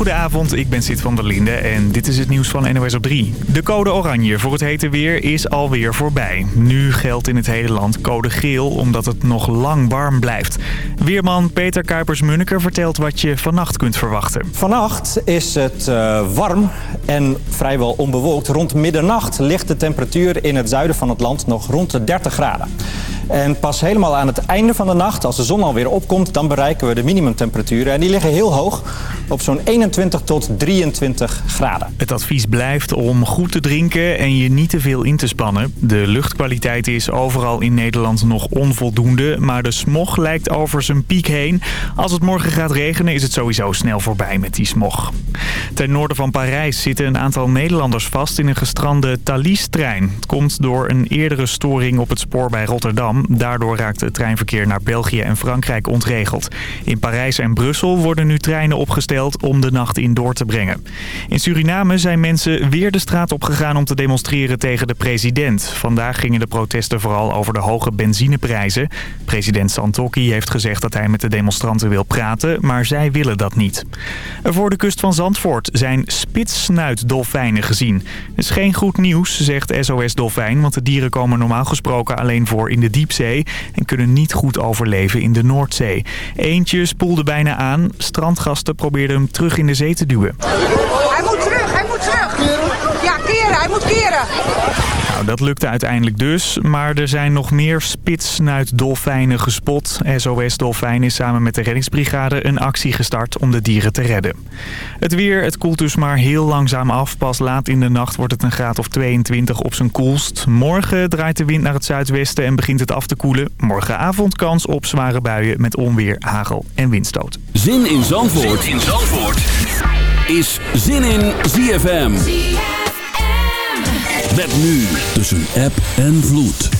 goedenavond. Ik ben Sid van der Linde en dit is het nieuws van NOS op 3. De code oranje voor het hete weer is alweer voorbij. Nu geldt in het hele land code geel omdat het nog lang warm blijft. Weerman Peter Kuipers-Munneker vertelt wat je vannacht kunt verwachten. Vannacht is het uh, warm en vrijwel onbewolkt. Rond middernacht ligt de temperatuur in het zuiden van het land nog rond de 30 graden. En pas helemaal aan het einde van de nacht, als de zon alweer opkomt... dan bereiken we de minimumtemperaturen. En die liggen heel hoog, op zo'n 21 tot 23 graden. Het advies blijft om goed te drinken en je niet te veel in te spannen. De luchtkwaliteit is overal in Nederland nog onvoldoende... maar de smog lijkt over zijn piek heen. Als het morgen gaat regenen is het sowieso snel voorbij met die smog. Ten noorden van Parijs zitten een aantal Nederlanders vast in een gestrande Thalys-trein. Het komt door een eerdere storing op het spoor bij Rotterdam. Daardoor raakt het treinverkeer naar België en Frankrijk ontregeld. In Parijs en Brussel worden nu treinen opgesteld om de nacht in door te brengen. In Suriname zijn mensen weer de straat opgegaan om te demonstreren tegen de president. Vandaag gingen de protesten vooral over de hoge benzineprijzen. President Santokki heeft gezegd dat hij met de demonstranten wil praten, maar zij willen dat niet. Voor de kust van Zandvoort zijn spitssnuitdolfijnen gezien. Dat is geen goed nieuws, zegt SOS Dolfijn, want de dieren komen normaal gesproken alleen voor in de en kunnen niet goed overleven in de Noordzee. Eentje spoelde bijna aan. Strandgasten probeerden hem terug in de zee te duwen. Hij moet terug, hij moet terug. Ja, keren, hij moet keren. Nou, dat lukte uiteindelijk dus, maar er zijn nog meer spitsnuitdolfijnen gespot. SOS Dolfijn is samen met de reddingsbrigade een actie gestart om de dieren te redden. Het weer, het koelt dus maar heel langzaam af. Pas laat in de nacht wordt het een graad of 22 op zijn koelst. Morgen draait de wind naar het zuidwesten en begint het af te koelen. Morgenavond kans op zware buien met onweer, hagel en windstoot. Zin in Zandvoort, zin in Zandvoort. is Zin in ZFM. Nu tussen app en vloed.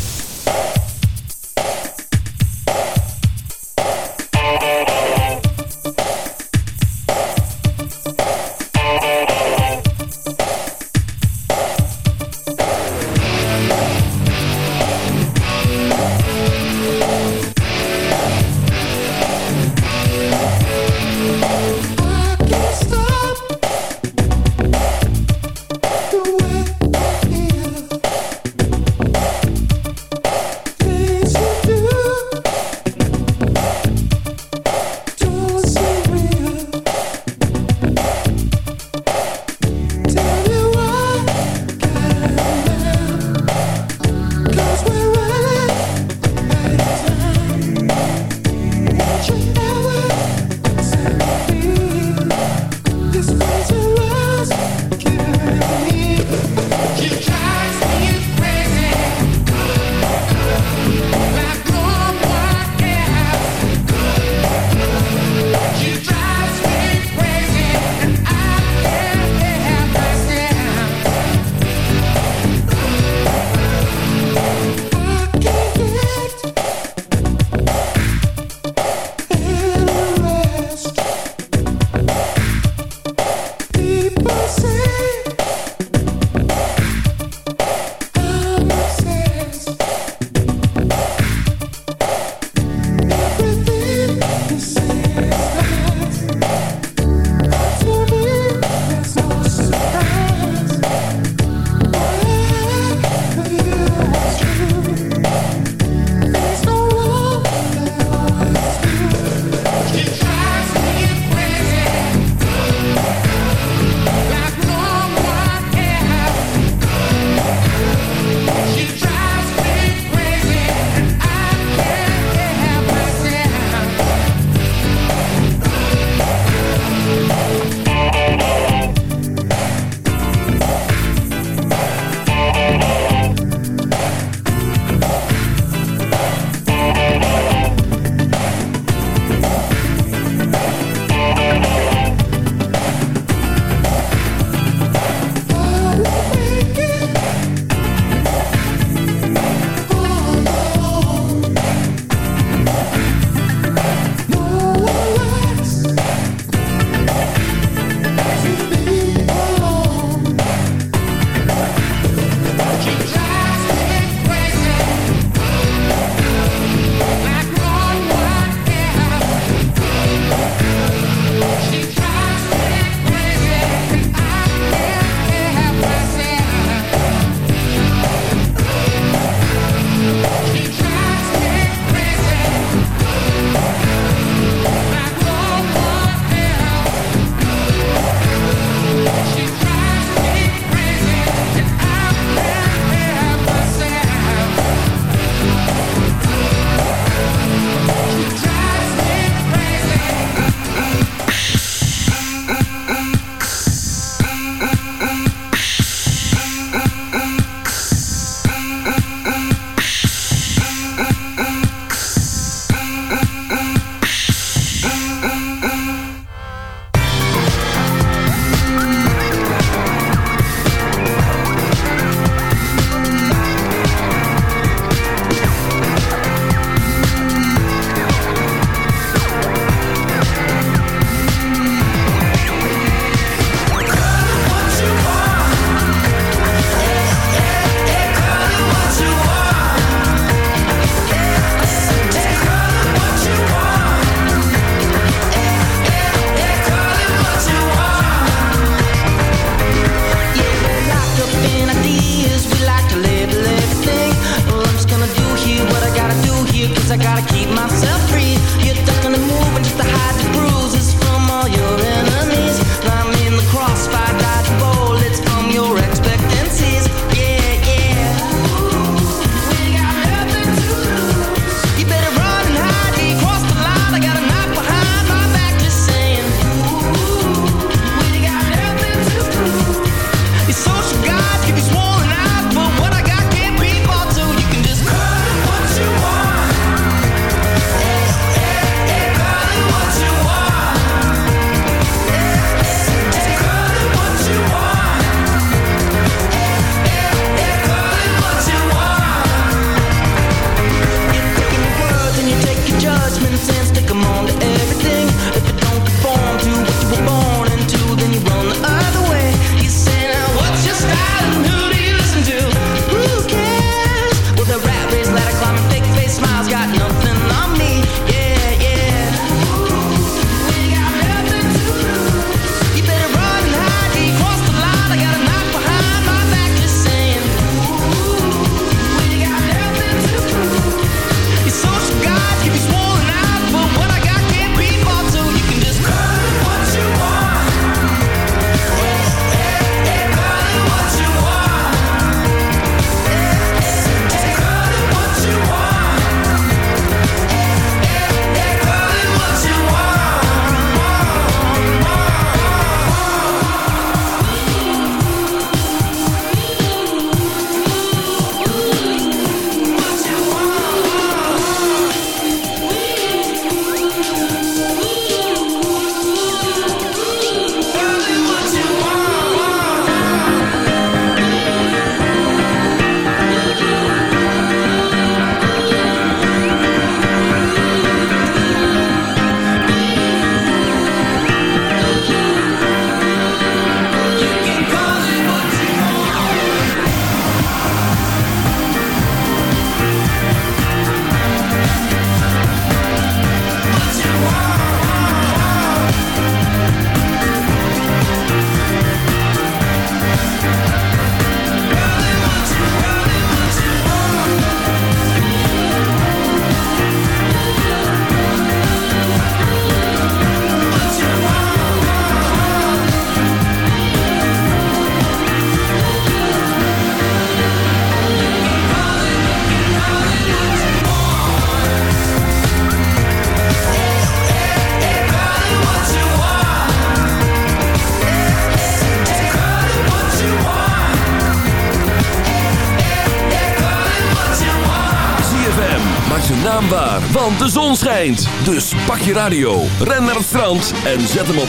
Onweerstaanbaar, want de zon schijnt. Dus pak je radio, ren naar het strand en zet hem op 106.9.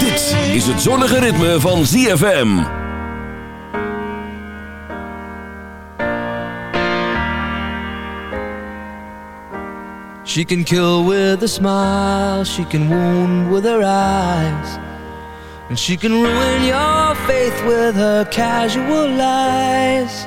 Dit is het zonnige ritme van ZFM. She can kill with a smile, she can wound with her eyes. And she can ruin your faith with her casual lies.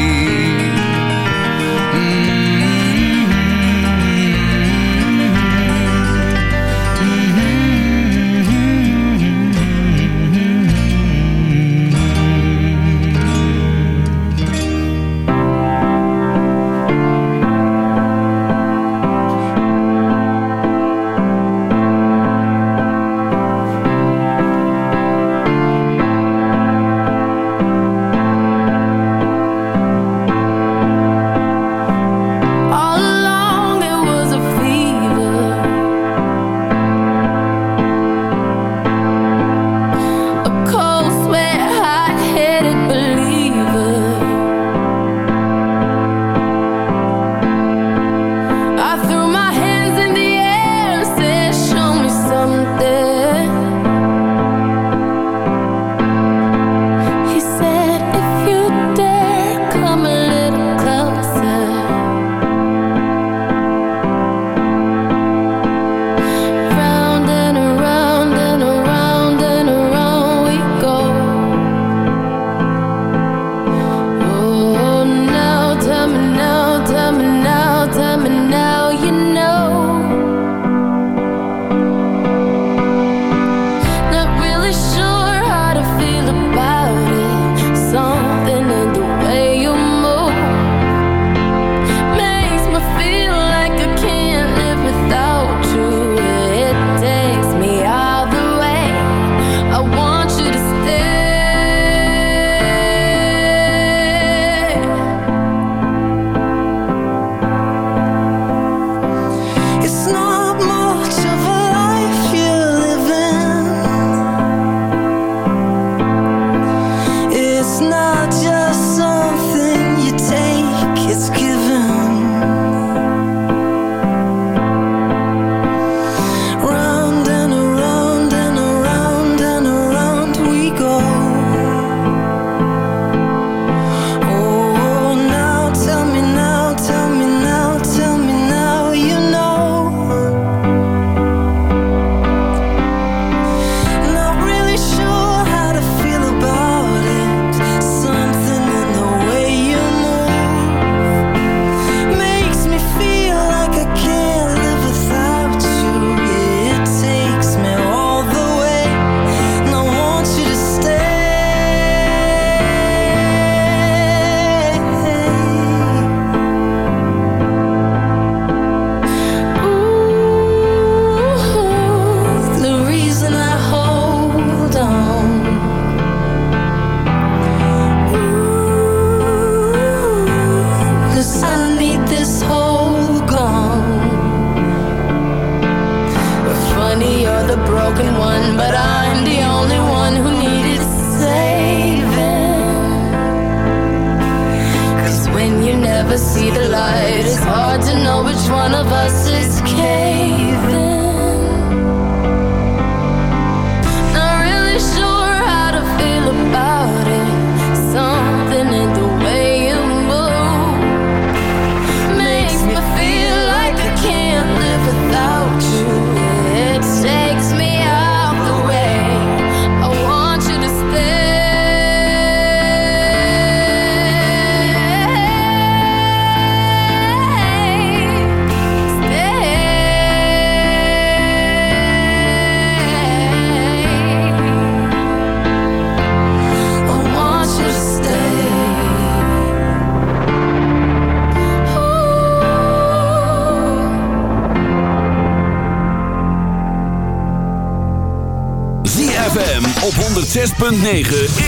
106.9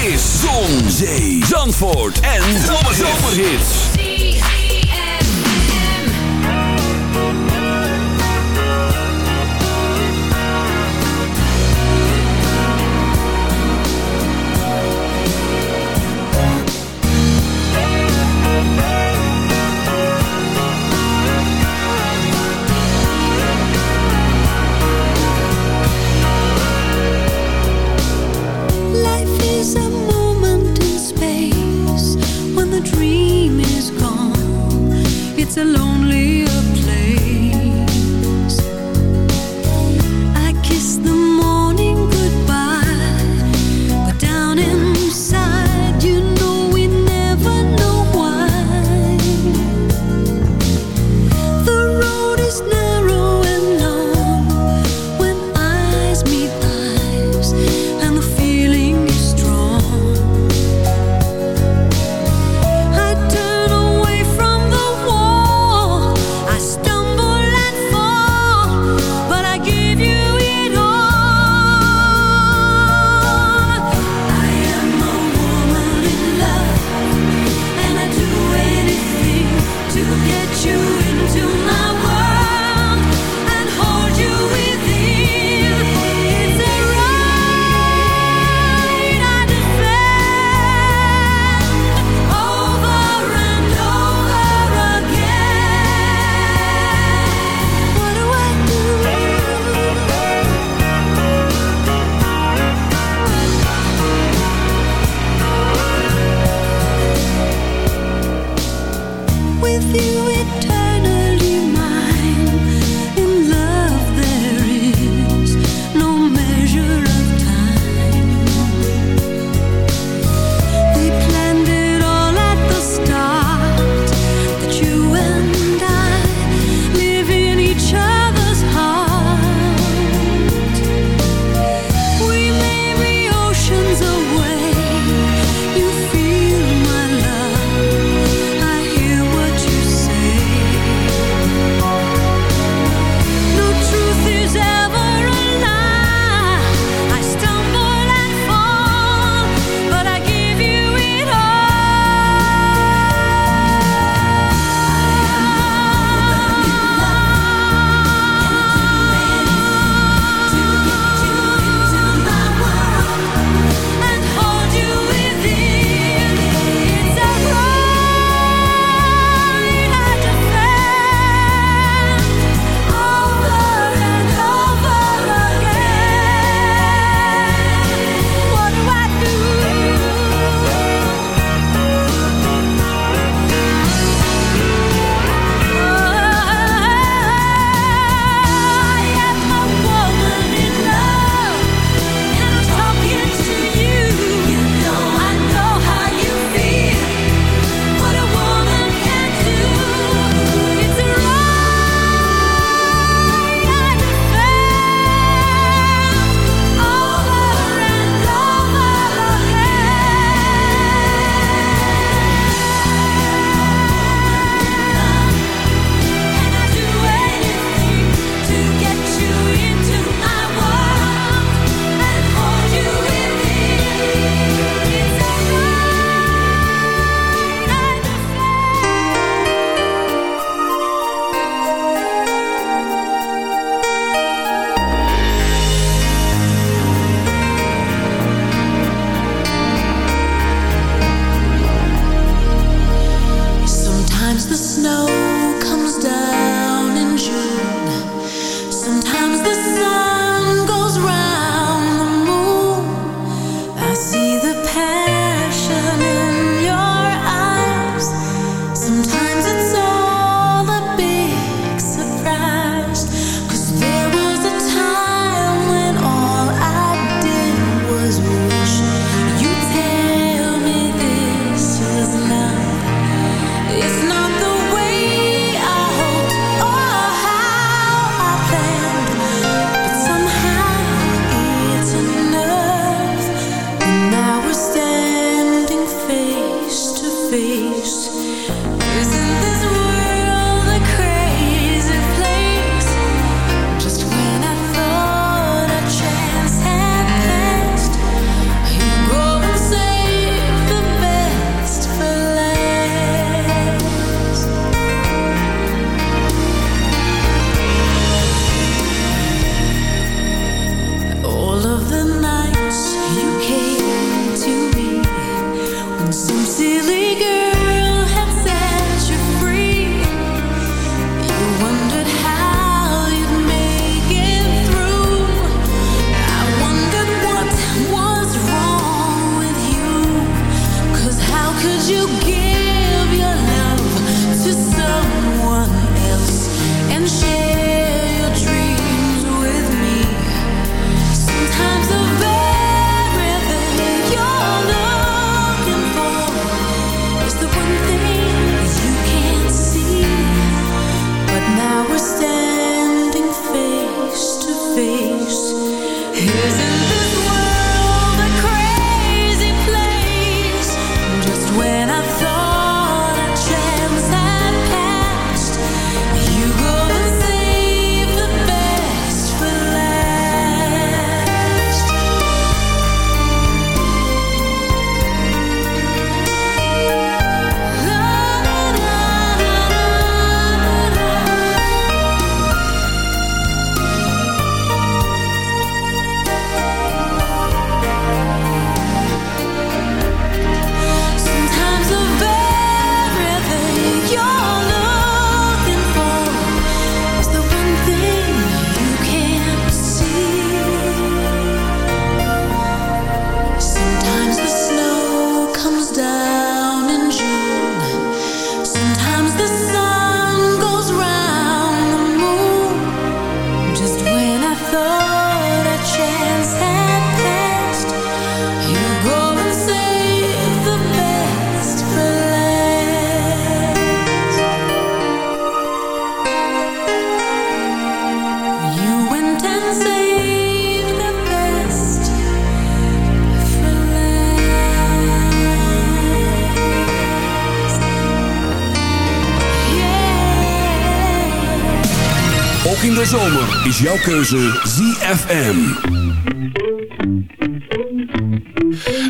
de zomer is jouw keuze ZFM.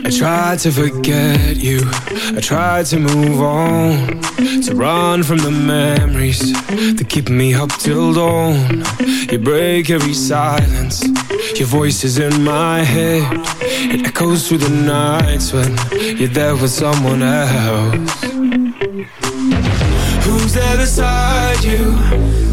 I tried to forget you. I tried to move on. To run from the memories that keep me up till dawn. You break every silence. Your voice is in my head. It echoes through the nights when you're there with someone else. Who's there beside you?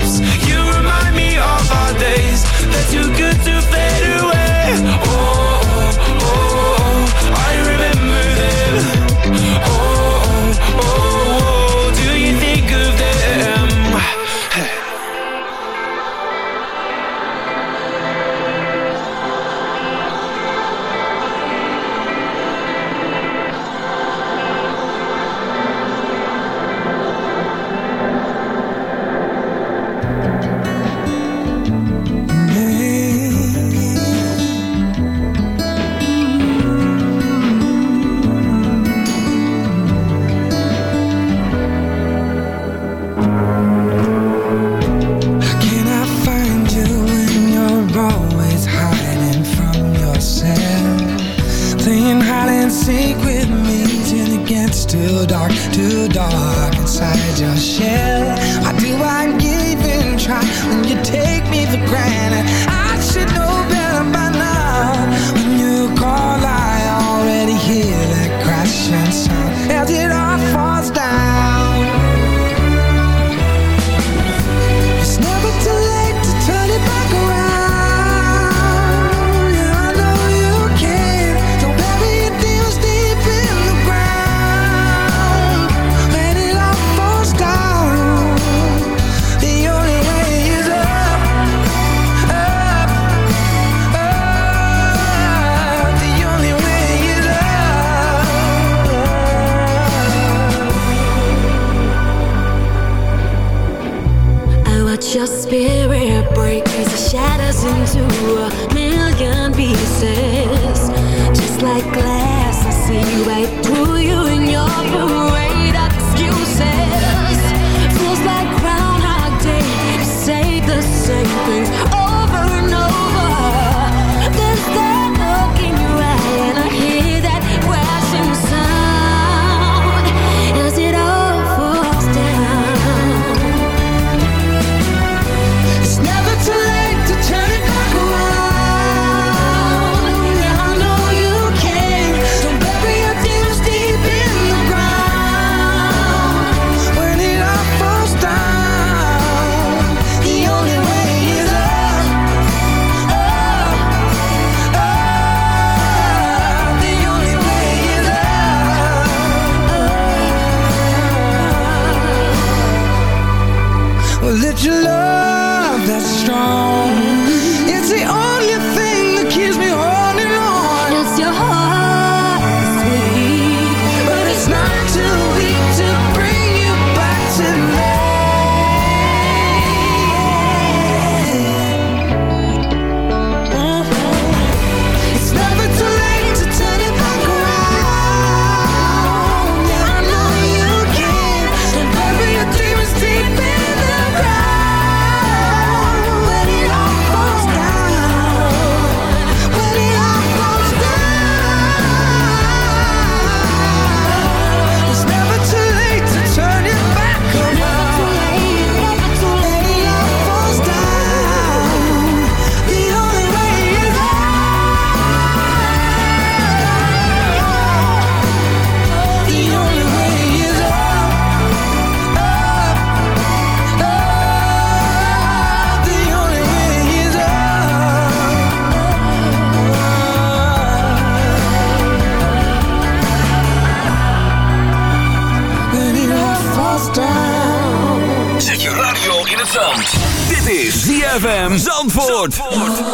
Too good to too dark, too dark inside your shell. Why do I even try when you take me for granted? I should know better by now. When you call, I already hear that crashing sound. Held it Zandvoort.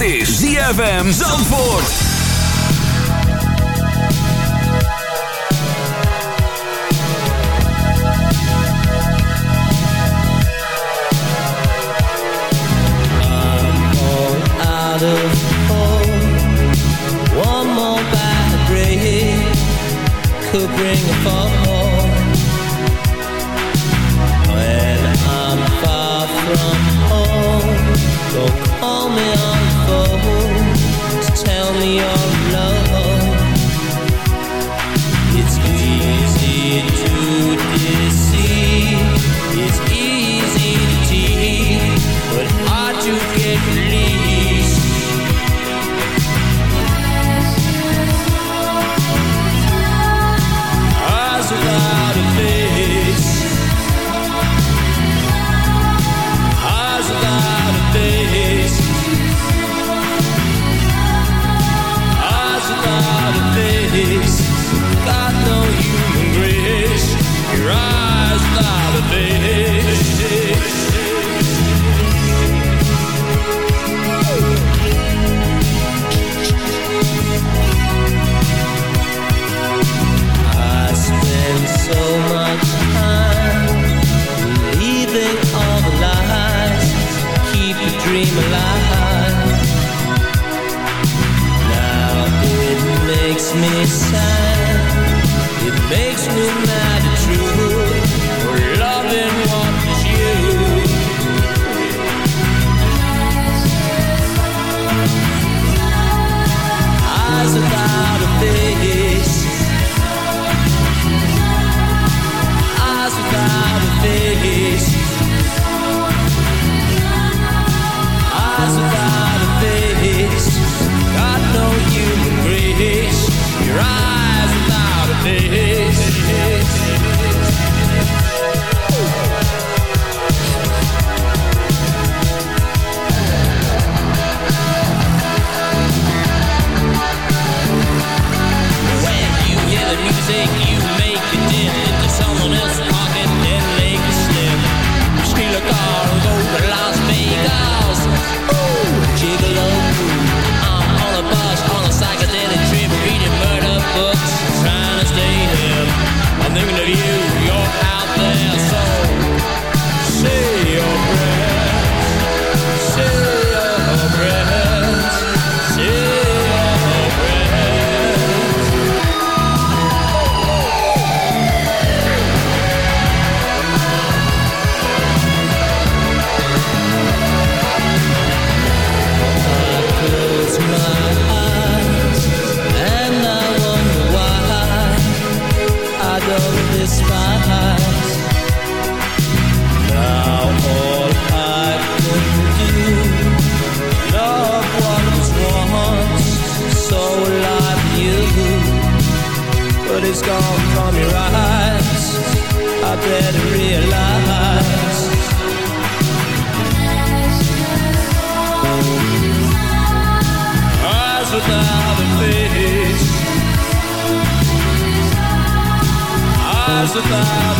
Is ZFM Zandvoort. Makes me sad, it makes me Eyes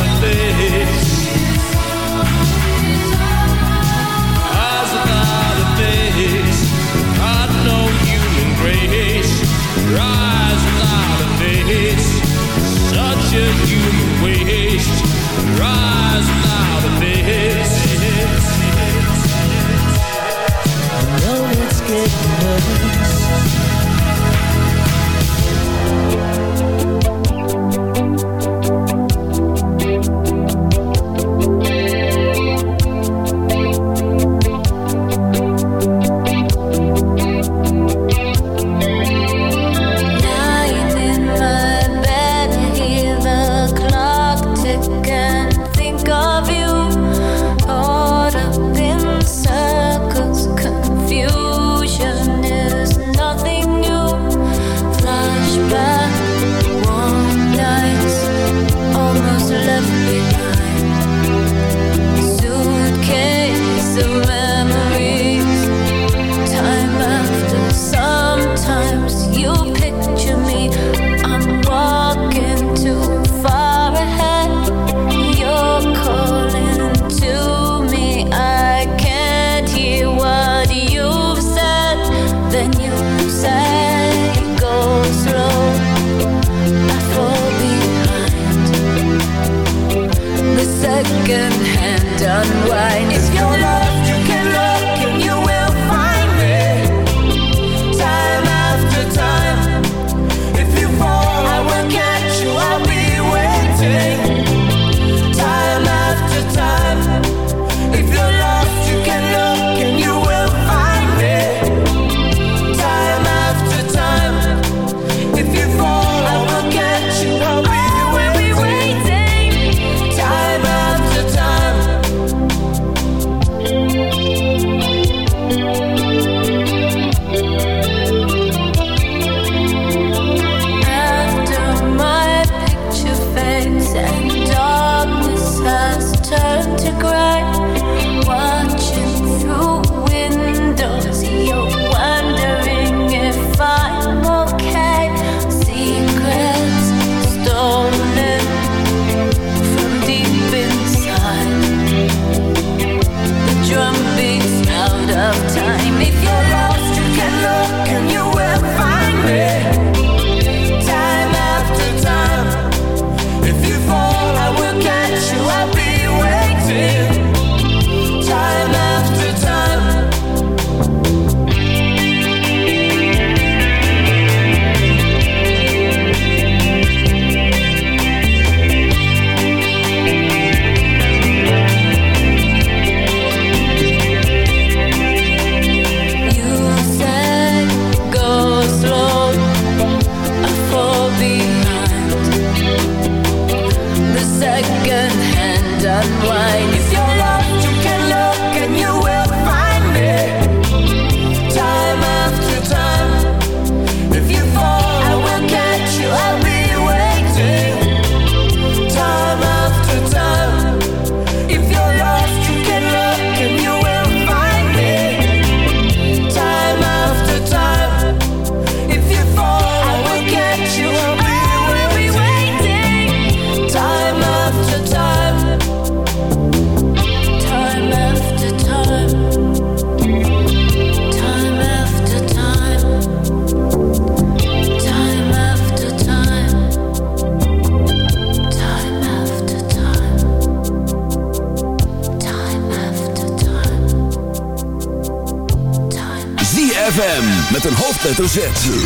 hoofdletter.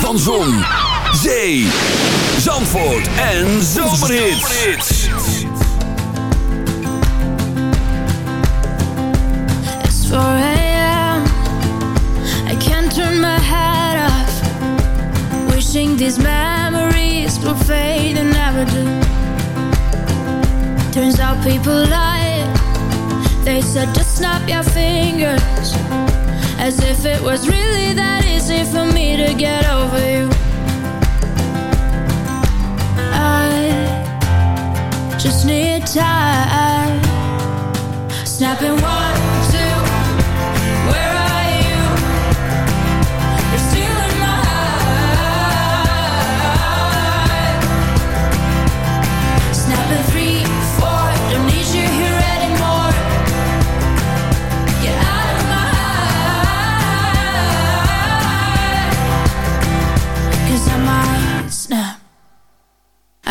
Van Zon, Zee, Zandvoort en Zomerhits. It's 4 a.m. I can't turn my head off. Wishing these memories will fade and never do. Turns out people lie. They said just snap your fingers. As if it was really that easy for me to get over you. I just need time. Snapping one,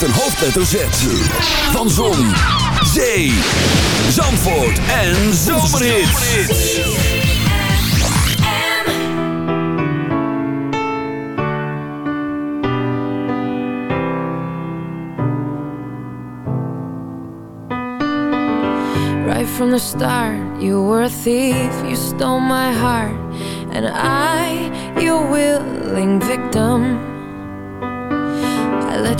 Met een hoofdletter Z. Van Zon, Zee, Zandvoort en Zomerhits. Right from the start, you were a thief, you stole my heart, and I, your willing victim.